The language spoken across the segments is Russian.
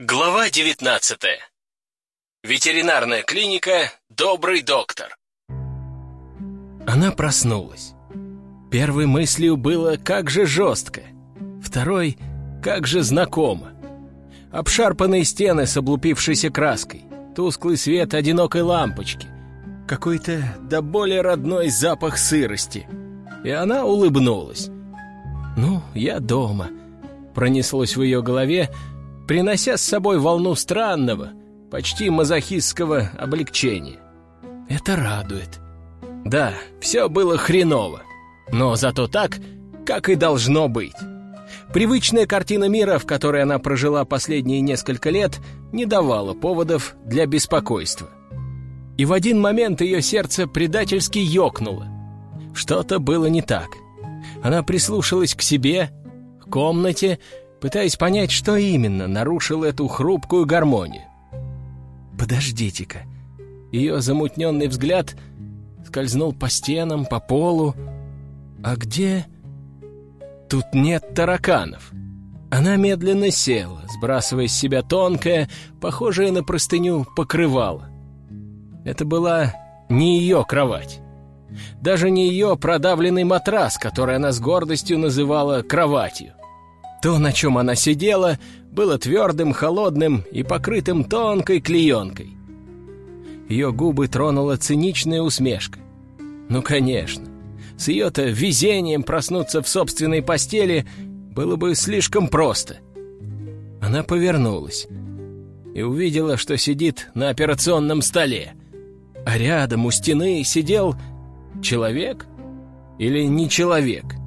Глава 19. Ветеринарная клиника «Добрый доктор». Она проснулась. Первой мыслью было «как же жестко», второй «как же знакомо». Обшарпанные стены с облупившейся краской, тусклый свет одинокой лампочки, какой-то до более родной запах сырости. И она улыбнулась. «Ну, я дома», — пронеслось в ее голове, — принося с собой волну странного, почти мазохистского облегчения. Это радует. Да, все было хреново, но зато так, как и должно быть. Привычная картина мира, в которой она прожила последние несколько лет, не давала поводов для беспокойства. И в один момент ее сердце предательски ёкнуло. Что-то было не так. Она прислушалась к себе, к комнате, пытаясь понять, что именно нарушило эту хрупкую гармонию. «Подождите-ка». Ее замутненный взгляд скользнул по стенам, по полу. «А где...» «Тут нет тараканов». Она медленно села, сбрасывая с себя тонкое, похожее на простыню, покрывало. Это была не ее кровать. Даже не ее продавленный матрас, который она с гордостью называла кроватью. То, на чем она сидела, было твердым, холодным и покрытым тонкой клеенкой. Ее губы тронула циничная усмешка. Ну, конечно, с ее-то везением проснуться в собственной постели было бы слишком просто. Она повернулась и увидела, что сидит на операционном столе, а рядом у стены сидел человек или не человек —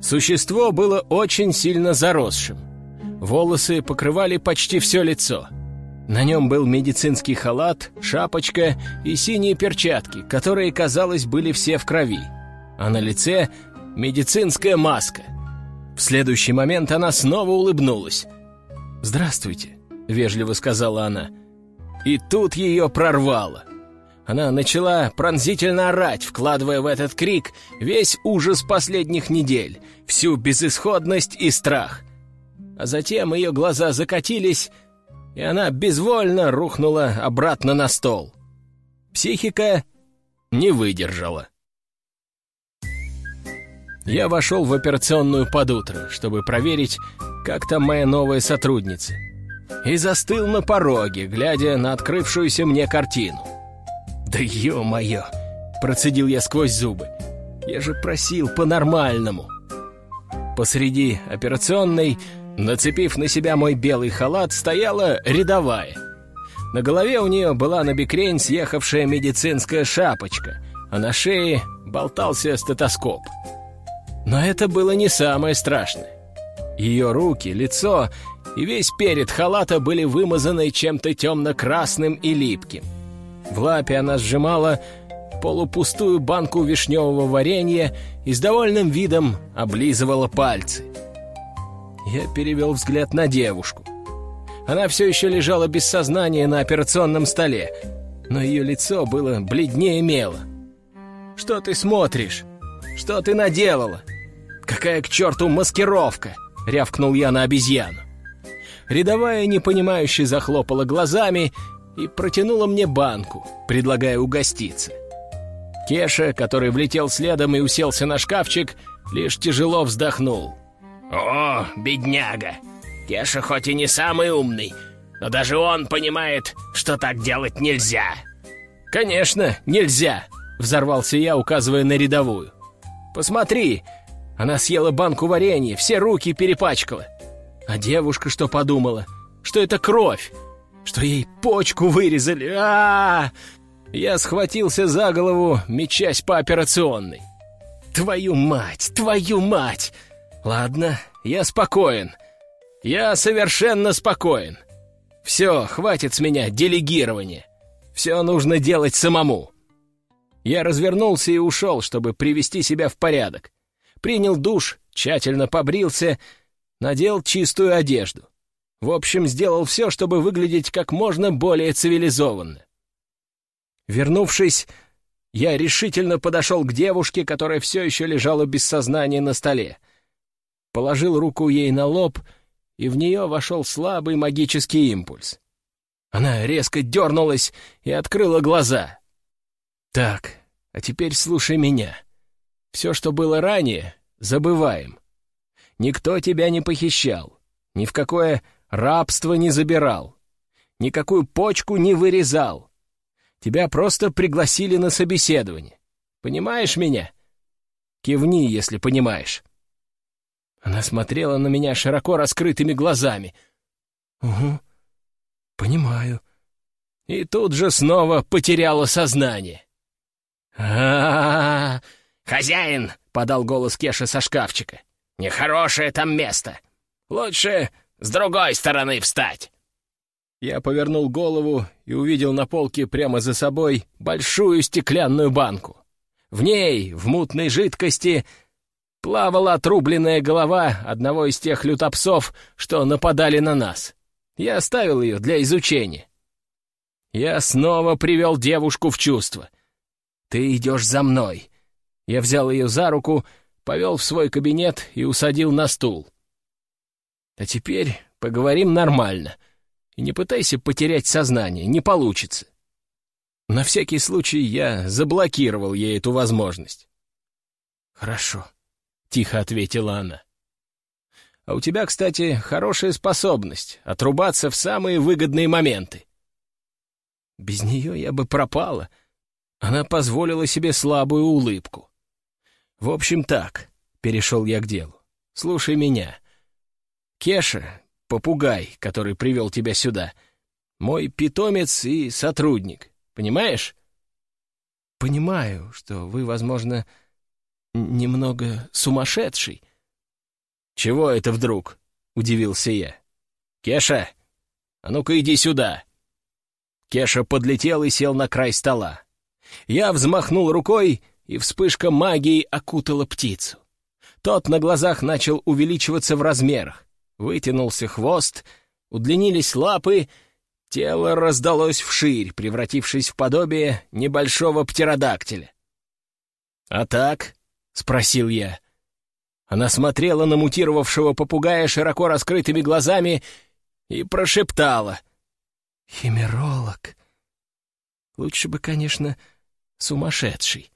Существо было очень сильно заросшим. Волосы покрывали почти все лицо. На нем был медицинский халат, шапочка и синие перчатки, которые, казалось, были все в крови. А на лице медицинская маска. В следующий момент она снова улыбнулась. «Здравствуйте», — вежливо сказала она. И тут ее прорвало. Она начала пронзительно орать, вкладывая в этот крик весь ужас последних недель, всю безысходность и страх. А затем ее глаза закатились, и она безвольно рухнула обратно на стол. Психика не выдержала. Я вошел в операционную под утро, чтобы проверить, как там моя новая сотрудница, и застыл на пороге, глядя на открывшуюся мне картину. «Да ё-моё!» — процедил я сквозь зубы. «Я же просил по-нормальному!» Посреди операционной, нацепив на себя мой белый халат, стояла рядовая. На голове у нее была на бекрень съехавшая медицинская шапочка, а на шее болтался стетоскоп. Но это было не самое страшное. Ее руки, лицо и весь перед халата были вымазаны чем-то темно-красным и липким. В лапе она сжимала полупустую банку вишневого варенья и с довольным видом облизывала пальцы. Я перевел взгляд на девушку. Она все еще лежала без сознания на операционном столе, но ее лицо было бледнее мела. «Что ты смотришь? Что ты наделала? Какая к черту маскировка?» — рявкнул я на обезьяну. Рядовая непонимающе захлопала глазами и протянула мне банку, предлагая угоститься. Кеша, который влетел следом и уселся на шкафчик, лишь тяжело вздохнул. «О, бедняга! Кеша хоть и не самый умный, но даже он понимает, что так делать нельзя!» «Конечно, нельзя!» — взорвался я, указывая на рядовую. «Посмотри! Она съела банку варенья, все руки перепачкала. А девушка что подумала? Что это кровь? Что ей почку вырезали. А, -а, а Я схватился за голову, мечась по операционной. Твою мать, твою мать! Ладно, я спокоен. Я совершенно спокоен. Все, хватит с меня делегирования. Все нужно делать самому. Я развернулся и ушел, чтобы привести себя в порядок. Принял душ, тщательно побрился, надел чистую одежду. В общем, сделал все, чтобы выглядеть как можно более цивилизованно. Вернувшись, я решительно подошел к девушке, которая все еще лежала без сознания на столе. Положил руку ей на лоб и в нее вошел слабый магический импульс. Она резко дернулась и открыла глаза. «Так, а теперь слушай меня. Все, что было ранее, забываем. Никто тебя не похищал, ни в какое рабство не забирал, никакую почку не вырезал. Тебя просто пригласили на собеседование. Понимаешь меня? Кивни, если понимаешь». Она смотрела на меня широко раскрытыми глазами. «Угу, понимаю». И тут же снова потеряла сознание. а, -а, -а «Хозяин!» — подал голос Кеша со шкафчика. «Нехорошее там место. Лучше с другой стороны встать». Я повернул голову и увидел на полке прямо за собой большую стеклянную банку. В ней, в мутной жидкости, плавала отрубленная голова одного из тех лютопсов, что нападали на нас. Я оставил ее для изучения. Я снова привел девушку в чувство. «Ты идешь за мной». Я взял ее за руку, повел в свой кабинет и усадил на стул. «А теперь поговорим нормально. И не пытайся потерять сознание, не получится». На всякий случай я заблокировал ей эту возможность. «Хорошо», — тихо ответила она. «А у тебя, кстати, хорошая способность — отрубаться в самые выгодные моменты». Без нее я бы пропала. Она позволила себе слабую улыбку. «В общем, так», — перешел я к делу. «Слушай меня. Кеша, попугай, который привел тебя сюда, мой питомец и сотрудник. Понимаешь? Понимаю, что вы, возможно, немного сумасшедший. Чего это вдруг? Удивился я. Кеша, а ну-ка иди сюда. Кеша подлетел и сел на край стола. Я взмахнул рукой, и вспышка магии окутала птицу. Тот на глазах начал увеличиваться в размерах. Вытянулся хвост, удлинились лапы, Тело раздалось вширь, превратившись в подобие небольшого птеродактиля. «А так?» — спросил я. Она смотрела на мутировавшего попугая широко раскрытыми глазами и прошептала. «Химеролог. Лучше бы, конечно, сумасшедший.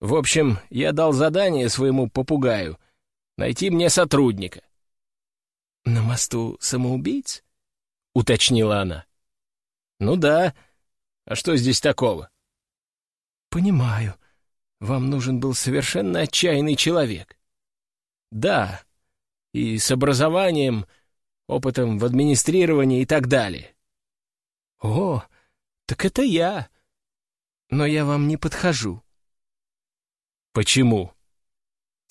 В общем, я дал задание своему попугаю найти мне сотрудника». «На мосту самоубийц?» — уточнила она. «Ну да. А что здесь такого?» «Понимаю. Вам нужен был совершенно отчаянный человек». «Да. И с образованием, опытом в администрировании и так далее». «О, так это я. Но я вам не подхожу». «Почему?»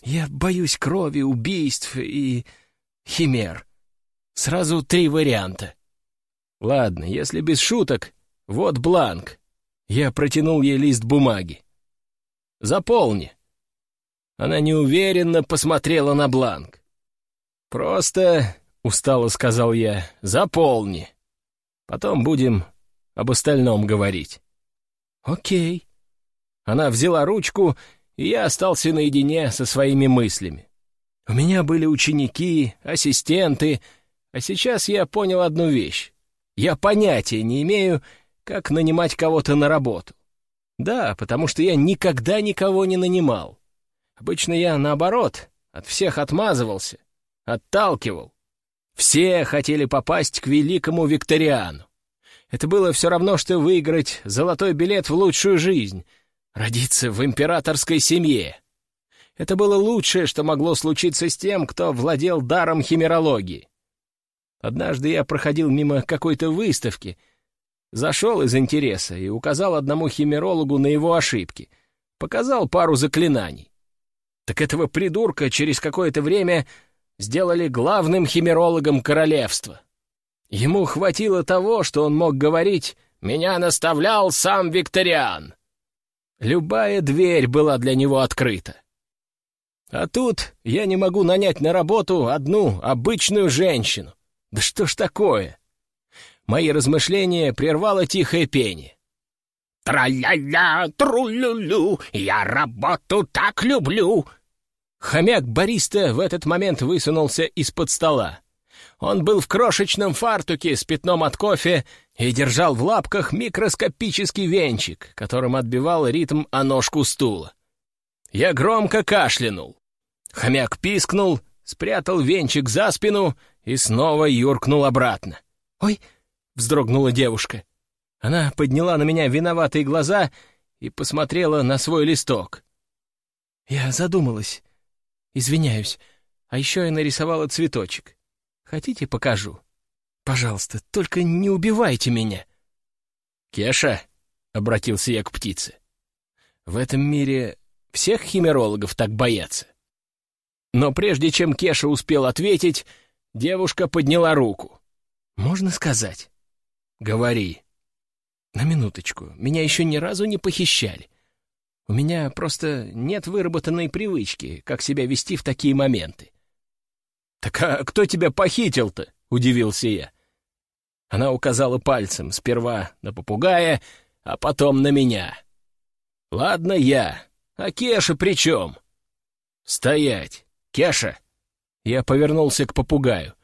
«Я боюсь крови, убийств и химер. Сразу три варианта». Ладно, если без шуток, вот бланк. Я протянул ей лист бумаги. Заполни. Она неуверенно посмотрела на бланк. «Просто, — устало сказал я, — заполни. Потом будем об остальном говорить». «Окей». Она взяла ручку, и я остался наедине со своими мыслями. У меня были ученики, ассистенты, а сейчас я понял одну вещь. Я понятия не имею, как нанимать кого-то на работу. Да, потому что я никогда никого не нанимал. Обычно я, наоборот, от всех отмазывался, отталкивал. Все хотели попасть к великому Викториану. Это было все равно, что выиграть золотой билет в лучшую жизнь, родиться в императорской семье. Это было лучшее, что могло случиться с тем, кто владел даром химерологии. Однажды я проходил мимо какой-то выставки, зашел из интереса и указал одному химерологу на его ошибки, показал пару заклинаний. Так этого придурка через какое-то время сделали главным химерологом королевства. Ему хватило того, что он мог говорить «Меня наставлял сам Викториан». Любая дверь была для него открыта. А тут я не могу нанять на работу одну обычную женщину. Да что ж такое? Мои размышления прервало тихое пение. «Тра-ля-ля, тру-лю-лю, я работу так люблю!» Хомяк Бориста в этот момент высунулся из-под стола. Он был в крошечном фартуке с пятном от кофе и держал в лапках микроскопический венчик, которым отбивал ритм о ножку стула. Я громко кашлянул. Хомяк пискнул, спрятал венчик за спину и снова юркнул обратно. «Ой!» — вздрогнула девушка. Она подняла на меня виноватые глаза и посмотрела на свой листок. Я задумалась. Извиняюсь. А еще я нарисовала цветочек. Хотите, покажу? Пожалуйста, только не убивайте меня. Кеша, — обратился я к птице, — в этом мире всех химерологов так боятся. Но прежде чем Кеша успел ответить, девушка подняла руку. «Можно сказать?» «Говори». «На минуточку. Меня еще ни разу не похищали. У меня просто нет выработанной привычки, как себя вести в такие моменты. «Так а кто тебя похитил-то?» — удивился я. Она указала пальцем сперва на попугая, а потом на меня. «Ладно я, а Кеша при чем?» «Стоять! Кеша!» Я повернулся к попугаю.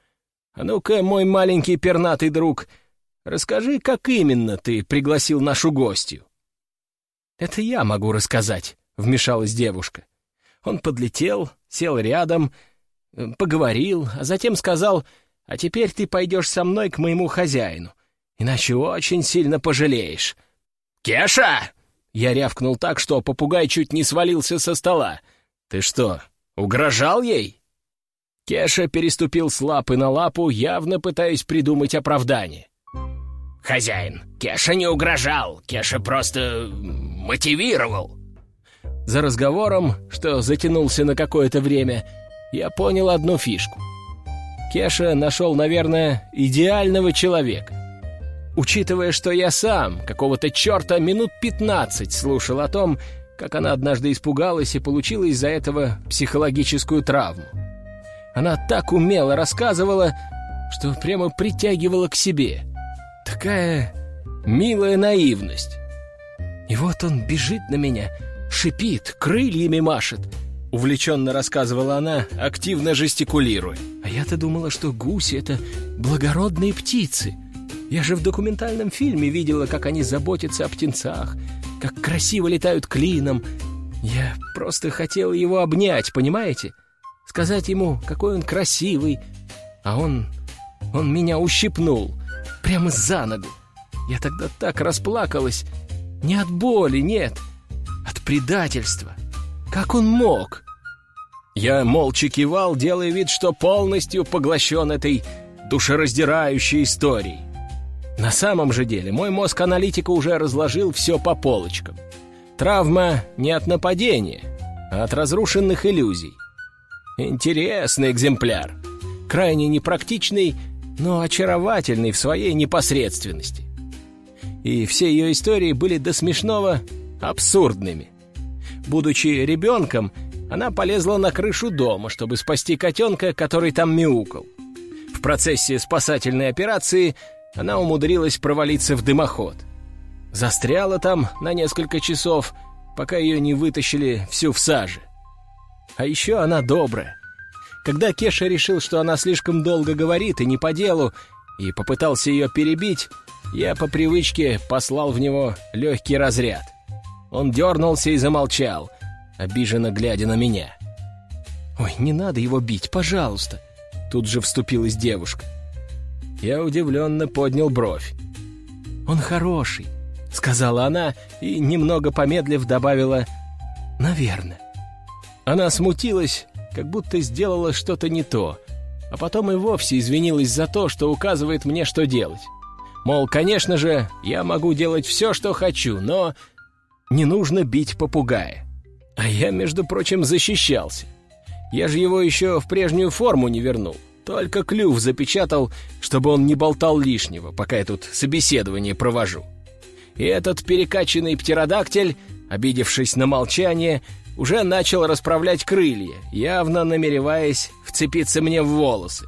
«А ну-ка, мой маленький пернатый друг, расскажи, как именно ты пригласил нашу гостью?» «Это я могу рассказать», — вмешалась девушка. Он подлетел, сел рядом, э, поговорил, а затем сказал, «А теперь ты пойдешь со мной к моему хозяину, иначе очень сильно пожалеешь». «Кеша!» Я рявкнул так, что попугай чуть не свалился со стола. «Ты что, угрожал ей?» Кеша переступил с лапы на лапу, явно пытаясь придумать оправдание. «Хозяин, Кеша не угрожал, Кеша просто мотивировал». За разговором, что затянулся на какое-то время, я понял одну фишку. Кеша нашел, наверное, идеального человека. Учитывая, что я сам какого-то черта минут пятнадцать слушал о том, как она однажды испугалась и получила из-за этого психологическую травму. Она так умело рассказывала, что прямо притягивала к себе. Такая милая наивность. И вот он бежит на меня, шипит, крыльями машет. Увлеченно рассказывала она, активно жестикулируя. А я-то думала, что гуси — это благородные птицы. Я же в документальном фильме видела, как они заботятся о птенцах, как красиво летают клином. Я просто хотела его обнять, понимаете? Сказать ему, какой он красивый. А он... он меня ущипнул. Прямо за ногу. Я тогда так расплакалась, не от боли, нет, от предательства. Как он мог? Я молча кивал, делая вид, что полностью поглощен этой душераздирающей историей. На самом же деле мой мозг аналитика уже разложил все по полочкам. Травма не от нападения, а от разрушенных иллюзий. Интересный экземпляр. Крайне непрактичный, но очаровательный в своей непосредственности и все ее истории были до смешного абсурдными. Будучи ребенком, она полезла на крышу дома, чтобы спасти котенка, который там мяукал. В процессе спасательной операции она умудрилась провалиться в дымоход. Застряла там на несколько часов, пока ее не вытащили всю в саже. А еще она добрая. Когда Кеша решил, что она слишком долго говорит и не по делу, и попытался ее перебить, я по привычке послал в него легкий разряд. Он дернулся и замолчал, обиженно глядя на меня. «Ой, не надо его бить, пожалуйста!» Тут же вступилась девушка. Я удивленно поднял бровь. «Он хороший», — сказала она и, немного помедлив, добавила «наверное». Она смутилась, как будто сделала что-то не то, а потом и вовсе извинилась за то, что указывает мне, что делать. Мол, конечно же, я могу делать все, что хочу, но не нужно бить попугая. А я, между прочим, защищался. Я же его еще в прежнюю форму не вернул. Только клюв запечатал, чтобы он не болтал лишнего, пока я тут собеседование провожу. И этот перекачанный птеродактиль, обидевшись на молчание, уже начал расправлять крылья, явно намереваясь вцепиться мне в волосы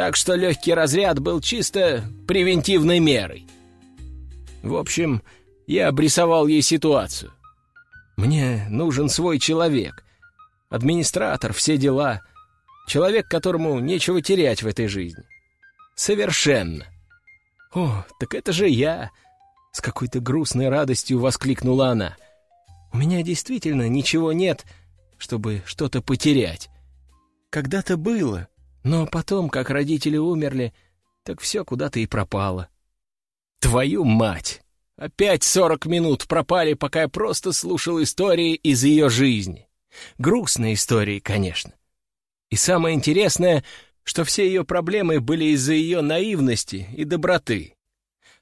так что легкий разряд был чисто превентивной мерой. В общем, я обрисовал ей ситуацию. Мне нужен свой человек. Администратор, все дела. Человек, которому нечего терять в этой жизни. Совершенно. «О, так это же я!» — с какой-то грустной радостью воскликнула она. «У меня действительно ничего нет, чтобы что-то потерять. Когда-то было, но потом, как родители умерли, так все куда-то и пропало». «Твою мать! Опять сорок минут пропали, пока я просто слушал истории из ее жизни. Грустные истории, конечно. И самое интересное, что все ее проблемы были из-за ее наивности и доброты.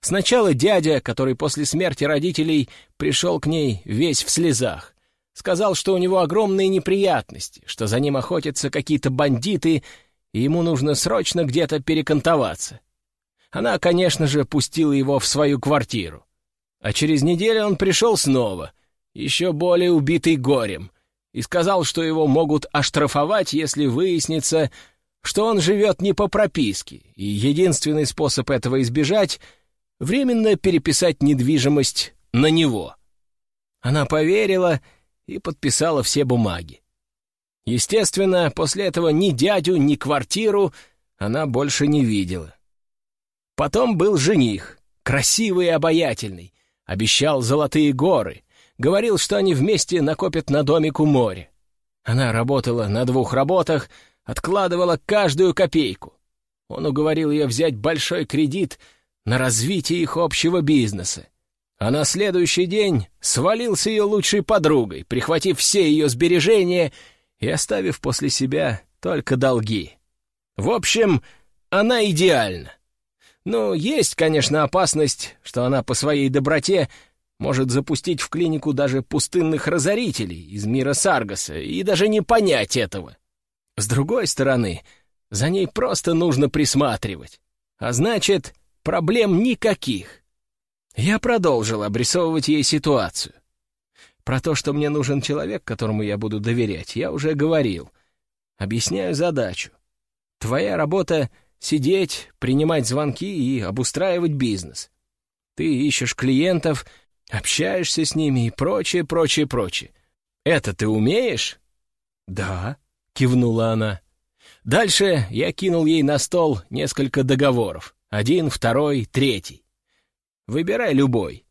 Сначала дядя, который после смерти родителей пришел к ней весь в слезах, сказал, что у него огромные неприятности, что за ним охотятся какие-то бандиты, и ему нужно срочно где-то перекантоваться. Она, конечно же, пустила его в свою квартиру. А через неделю он пришел снова, еще более убитый горем, и сказал, что его могут оштрафовать, если выяснится, что он живет не по прописке, и единственный способ этого избежать — временно переписать недвижимость на него. Она поверила и подписала все бумаги. Естественно, после этого ни дядю, ни квартиру она больше не видела. Потом был жених, красивый и обаятельный, обещал золотые горы, говорил, что они вместе накопят на домик у моря. Она работала на двух работах — откладывала каждую копейку. Он уговорил ее взять большой кредит на развитие их общего бизнеса. А на следующий день свалил с ее лучшей подругой, прихватив все ее сбережения и оставив после себя только долги. В общем, она идеальна. Но есть, конечно, опасность, что она по своей доброте может запустить в клинику даже пустынных разорителей из мира Саргаса и даже не понять этого. С другой стороны, за ней просто нужно присматривать. А значит, проблем никаких. Я продолжил обрисовывать ей ситуацию. Про то, что мне нужен человек, которому я буду доверять, я уже говорил. Объясняю задачу. Твоя работа — сидеть, принимать звонки и обустраивать бизнес. Ты ищешь клиентов, общаешься с ними и прочее, прочее, прочее. Это ты умеешь? Да кивнула она. Дальше я кинул ей на стол несколько договоров. Один, второй, третий. Выбирай любой.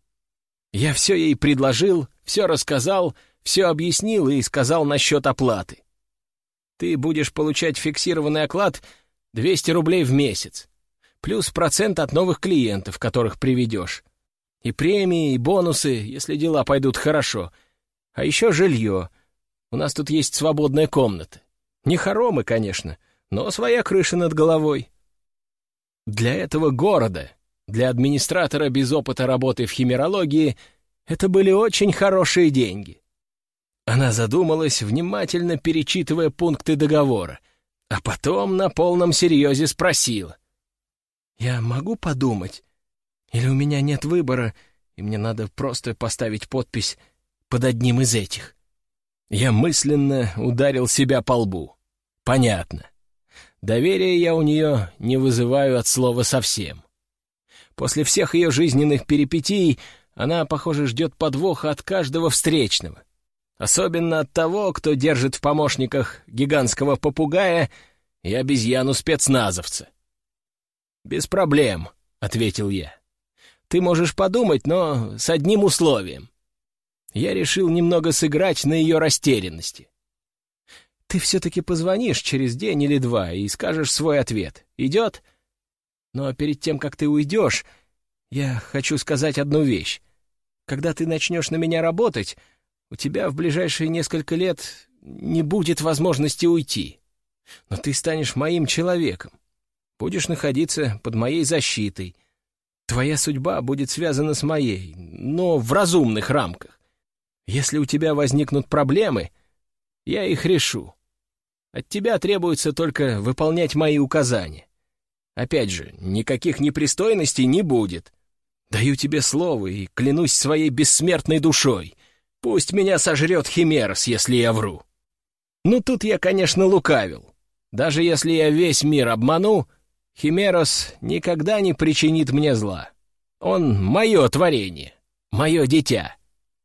Я все ей предложил, все рассказал, все объяснил и сказал насчет оплаты. Ты будешь получать фиксированный оклад 200 рублей в месяц, плюс процент от новых клиентов, которых приведешь. И премии, и бонусы, если дела пойдут хорошо. А еще жилье. У нас тут есть свободная комната. Не хоромы, конечно, но своя крыша над головой. Для этого города, для администратора без опыта работы в химерологии, это были очень хорошие деньги. Она задумалась, внимательно перечитывая пункты договора, а потом на полном серьезе спросила. «Я могу подумать? Или у меня нет выбора, и мне надо просто поставить подпись под одним из этих?» Я мысленно ударил себя по лбу. Понятно. Доверия я у нее не вызываю от слова совсем. После всех ее жизненных перипетий она, похоже, ждет подвоха от каждого встречного. Особенно от того, кто держит в помощниках гигантского попугая и обезьяну-спецназовца. «Без проблем», — ответил я. «Ты можешь подумать, но с одним условием». Я решил немного сыграть на ее растерянности. Ты все-таки позвонишь через день или два и скажешь свой ответ. Идет? Но перед тем, как ты уйдешь, я хочу сказать одну вещь. Когда ты начнешь на меня работать, у тебя в ближайшие несколько лет не будет возможности уйти. Но ты станешь моим человеком. Будешь находиться под моей защитой. Твоя судьба будет связана с моей, но в разумных рамках. Если у тебя возникнут проблемы, я их решу. От тебя требуется только выполнять мои указания. Опять же, никаких непристойностей не будет. Даю тебе слово и клянусь своей бессмертной душой. Пусть меня сожрет Химерос, если я вру. Ну, тут я, конечно, лукавил. Даже если я весь мир обману, Химерос никогда не причинит мне зла. Он мое творение, мое дитя.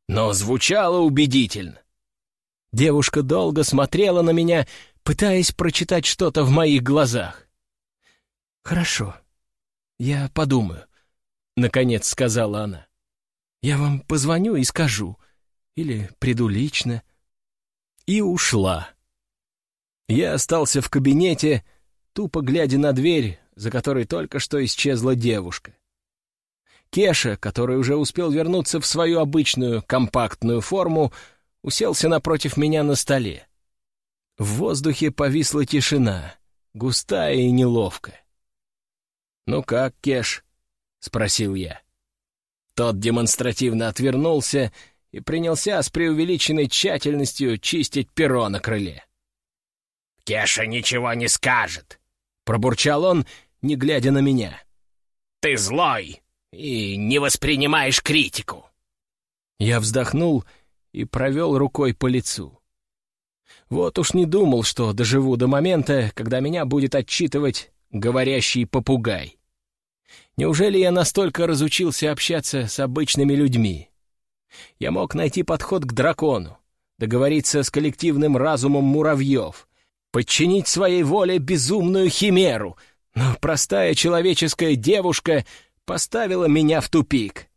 Но звучало убедительно. Девушка долго смотрела на меня, пытаясь прочитать что-то в моих глазах. «Хорошо, я подумаю», — наконец сказала она. «Я вам позвоню и скажу, или приду лично». И ушла. Я остался в кабинете, тупо глядя на дверь, за которой только что исчезла девушка. Кеша, который уже успел вернуться в свою обычную компактную форму, уселся напротив меня на столе. В воздухе повисла тишина, густая и неловкая. «Ну как, Кеш?» — спросил я. Тот демонстративно отвернулся и принялся с преувеличенной тщательностью чистить перо на крыле. «Кеша ничего не скажет», — пробурчал он, не глядя на меня. «Ты злой и не воспринимаешь критику». Я вздохнул и провел рукой по лицу. Вот уж не думал, что доживу до момента, когда меня будет отчитывать говорящий попугай. Неужели я настолько разучился общаться с обычными людьми? Я мог найти подход к дракону, договориться с коллективным разумом муравьев, подчинить своей воле безумную химеру, но простая человеческая девушка поставила меня в тупик.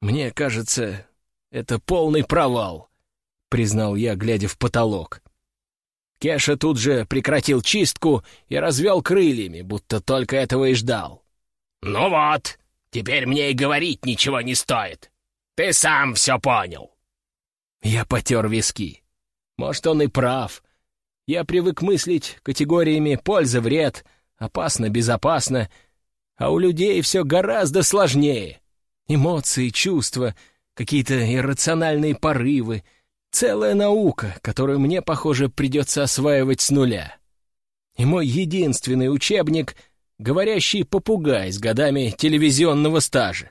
Мне кажется, это полный провал, признал я, глядя в потолок. Кеша тут же прекратил чистку и развел крыльями, будто только этого и ждал. «Ну вот, теперь мне и говорить ничего не стоит. Ты сам все понял». Я потер виски. Может, он и прав. Я привык мыслить категориями «польза-вред», «опасно-безопасно», а у людей все гораздо сложнее. Эмоции, чувства, какие-то иррациональные порывы, целая наука, которую мне, похоже, придется осваивать с нуля. И мой единственный учебник — говорящий попугай с годами телевизионного стажа.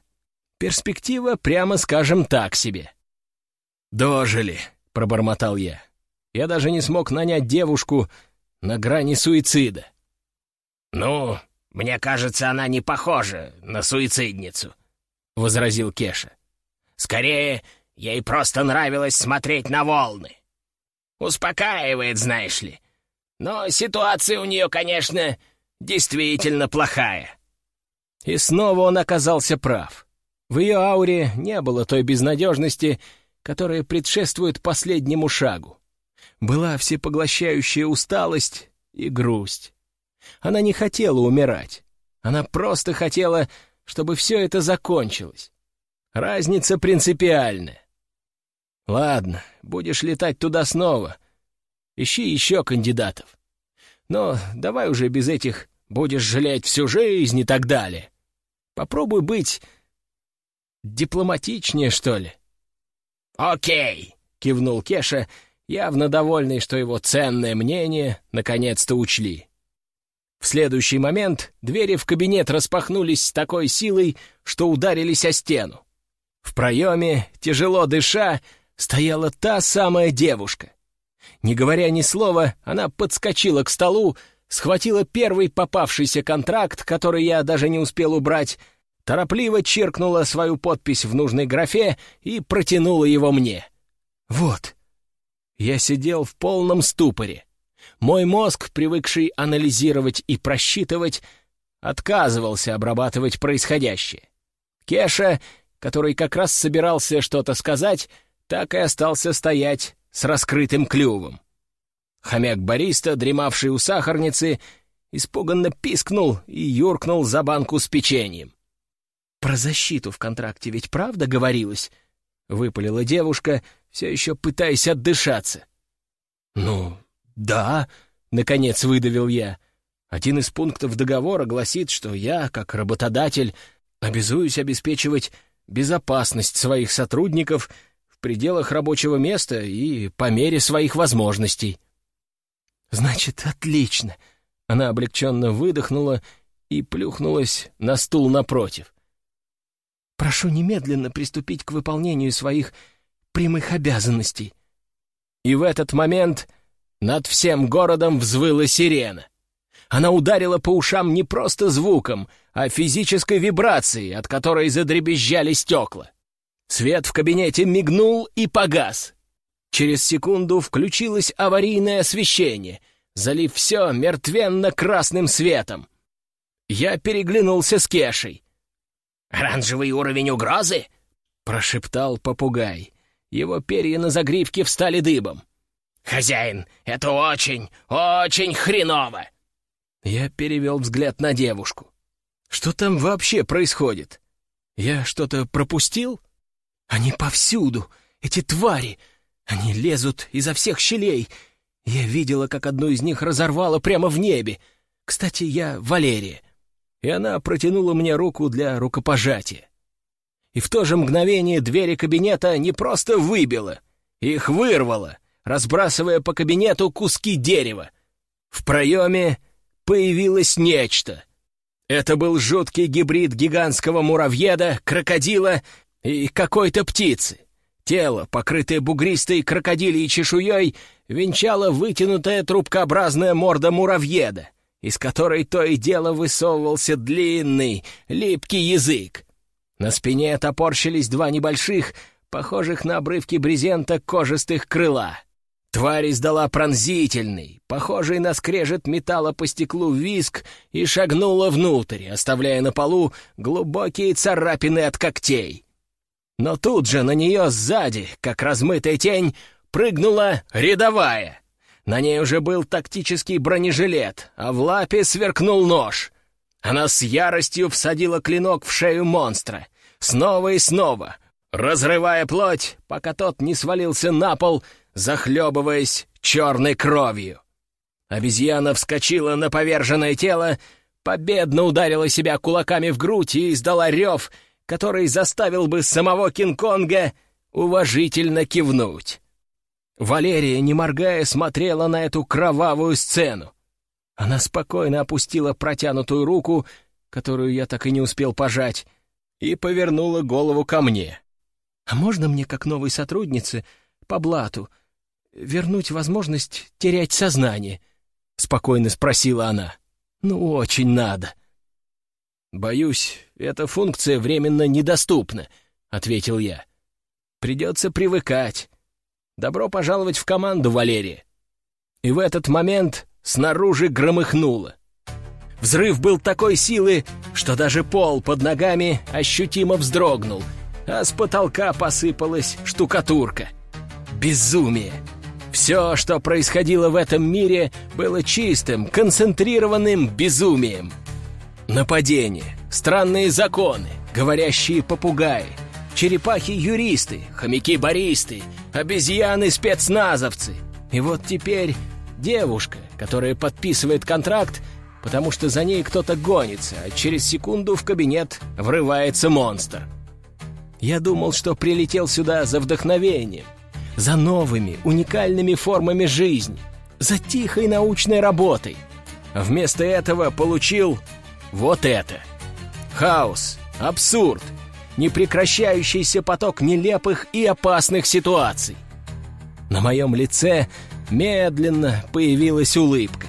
Перспектива, прямо скажем, так себе. «Дожили», — пробормотал я. Я даже не смог нанять девушку на грани суицида. «Ну, мне кажется, она не похожа на суицидницу», — возразил Кеша. «Скорее, ей просто нравилось смотреть на волны. Успокаивает, знаешь ли. Но ситуация у нее, конечно, действительно плохая». И снова он оказался прав. В ее ауре не было той безнадежности, которая предшествует последнему шагу была всепоглощающая усталость и грусть. Она не хотела умирать. Она просто хотела, чтобы все это закончилось. Разница принципиальная. Ладно, будешь летать туда снова. Ищи еще кандидатов. Но давай уже без этих «будешь жалеть всю жизнь» и так далее. Попробуй быть дипломатичнее, что ли. «Окей», — кивнул Кеша явно довольный, что его ценное мнение наконец-то учли. В следующий момент двери в кабинет распахнулись с такой силой, что ударились о стену. В проеме, тяжело дыша, стояла та самая девушка. Не говоря ни слова, она подскочила к столу, схватила первый попавшийся контракт, который я даже не успел убрать, торопливо чиркнула свою подпись в нужной графе и протянула его мне. «Вот, я сидел в полном ступоре. Мой мозг, привыкший анализировать и просчитывать, отказывался обрабатывать происходящее. Кеша, который как раз собирался что-то сказать, так и остался стоять с раскрытым клювом. Хомяк-бариста, дремавший у сахарницы, испуганно пискнул и юркнул за банку с печеньем. «Про защиту в контракте ведь правда говорилось?» — выпалила девушка, все еще пытаясь отдышаться. «Ну, да», — наконец выдавил я. «Один из пунктов договора гласит, что я, как работодатель, обязуюсь обеспечивать безопасность своих сотрудников в пределах рабочего места и по мере своих возможностей». «Значит, отлично!» Она облегченно выдохнула и плюхнулась на стул напротив. Прошу немедленно приступить к выполнению своих прямых обязанностей». И в этот момент над всем городом взвыла сирена. Она ударила по ушам не просто звуком, а физической вибрацией, от которой задребезжали стекла. Свет в кабинете мигнул и погас. Через секунду включилось аварийное освещение, залив все мертвенно-красным светом. Я переглянулся с Кешей. «Оранжевый уровень угрозы?» — прошептал попугай. Его перья на загривке встали дыбом. «Хозяин, это очень, очень хреново!» Я перевел взгляд на девушку. «Что там вообще происходит? Я что-то пропустил? Они повсюду, эти твари! Они лезут изо всех щелей. Я видела, как одну из них разорвало прямо в небе. Кстати, я Валерия». И она протянула мне руку для рукопожатия. И в то же мгновение двери кабинета не просто выбило, их вырвало — разбрасывая по кабинету куски дерева. В проеме появилось нечто. Это был жуткий гибрид гигантского муравьеда, крокодила и какой-то птицы. Тело, покрытое бугристой крокодилей чешуей, венчала вытянутая трубкообразная морда муравьеда, из которой то и дело высовывался длинный, липкий язык. На спине топорщились два небольших, похожих на обрывки брезента кожистых крыла. Тварь издала пронзительный, похожий на скрежет металла по стеклу виск и шагнула внутрь, оставляя на полу глубокие царапины от когтей. Но тут же на нее сзади, как размытая тень, прыгнула рядовая. На ней уже был тактический бронежилет, а в лапе сверкнул нож. Она с яростью всадила клинок в шею монстра. Снова и снова, разрывая плоть, пока тот не свалился на пол — захлебываясь черной кровью. Обезьяна вскочила на поверженное тело, победно ударила себя кулаками в грудь и издала рев, который заставил бы самого Кинг-Конга уважительно кивнуть. Валерия, не моргая, смотрела на эту кровавую сцену. Она спокойно опустила протянутую руку, которую я так и не успел пожать, и повернула голову ко мне. «А можно мне, как новой сотруднице, по блату, вернуть возможность терять сознание?» — спокойно спросила она. «Ну, очень надо». «Боюсь, эта функция временно недоступна», — ответил я. «Придется привыкать. Добро пожаловать в команду, Валерия». И в этот момент снаружи громыхнуло. Взрыв был такой силы, что даже пол под ногами ощутимо вздрогнул, а с потолка посыпалась штукатурка. Безумие! Все, что происходило в этом мире, было чистым, концентрированным безумием. Нападение, странные законы, говорящие попугаи, черепахи-юристы, хомяки-баристы, обезьяны-спецназовцы. И вот теперь девушка, которая подписывает контракт, потому что за ней кто-то гонится, а через секунду в кабинет врывается монстр. Я думал, что прилетел сюда за вдохновением, за новыми, уникальными формами жизни, за тихой научной работой. Вместо этого получил вот это. Хаос, абсурд, непрекращающийся поток нелепых и опасных ситуаций. На моем лице медленно появилась улыбка.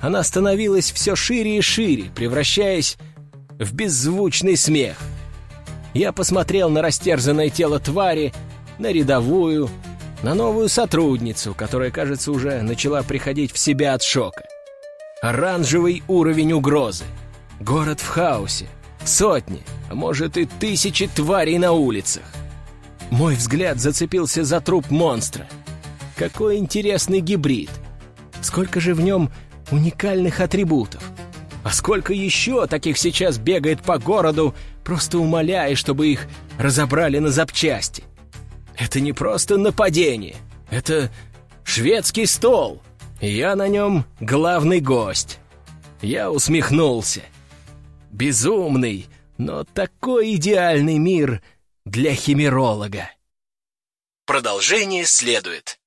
Она становилась все шире и шире, превращаясь в беззвучный смех. Я посмотрел на растерзанное тело твари, на рядовую, на новую сотрудницу, которая, кажется, уже начала приходить в себя от шока. Оранжевый уровень угрозы. Город в хаосе. Сотни, а может и тысячи тварей на улицах. Мой взгляд зацепился за труп монстра. Какой интересный гибрид. Сколько же в нем уникальных атрибутов. А сколько еще таких сейчас бегает по городу, просто умоляя, чтобы их разобрали на запчасти. Это не просто нападение. Это шведский стол. Я на нем главный гость. Я усмехнулся. Безумный, но такой идеальный мир для химеролога. Продолжение следует.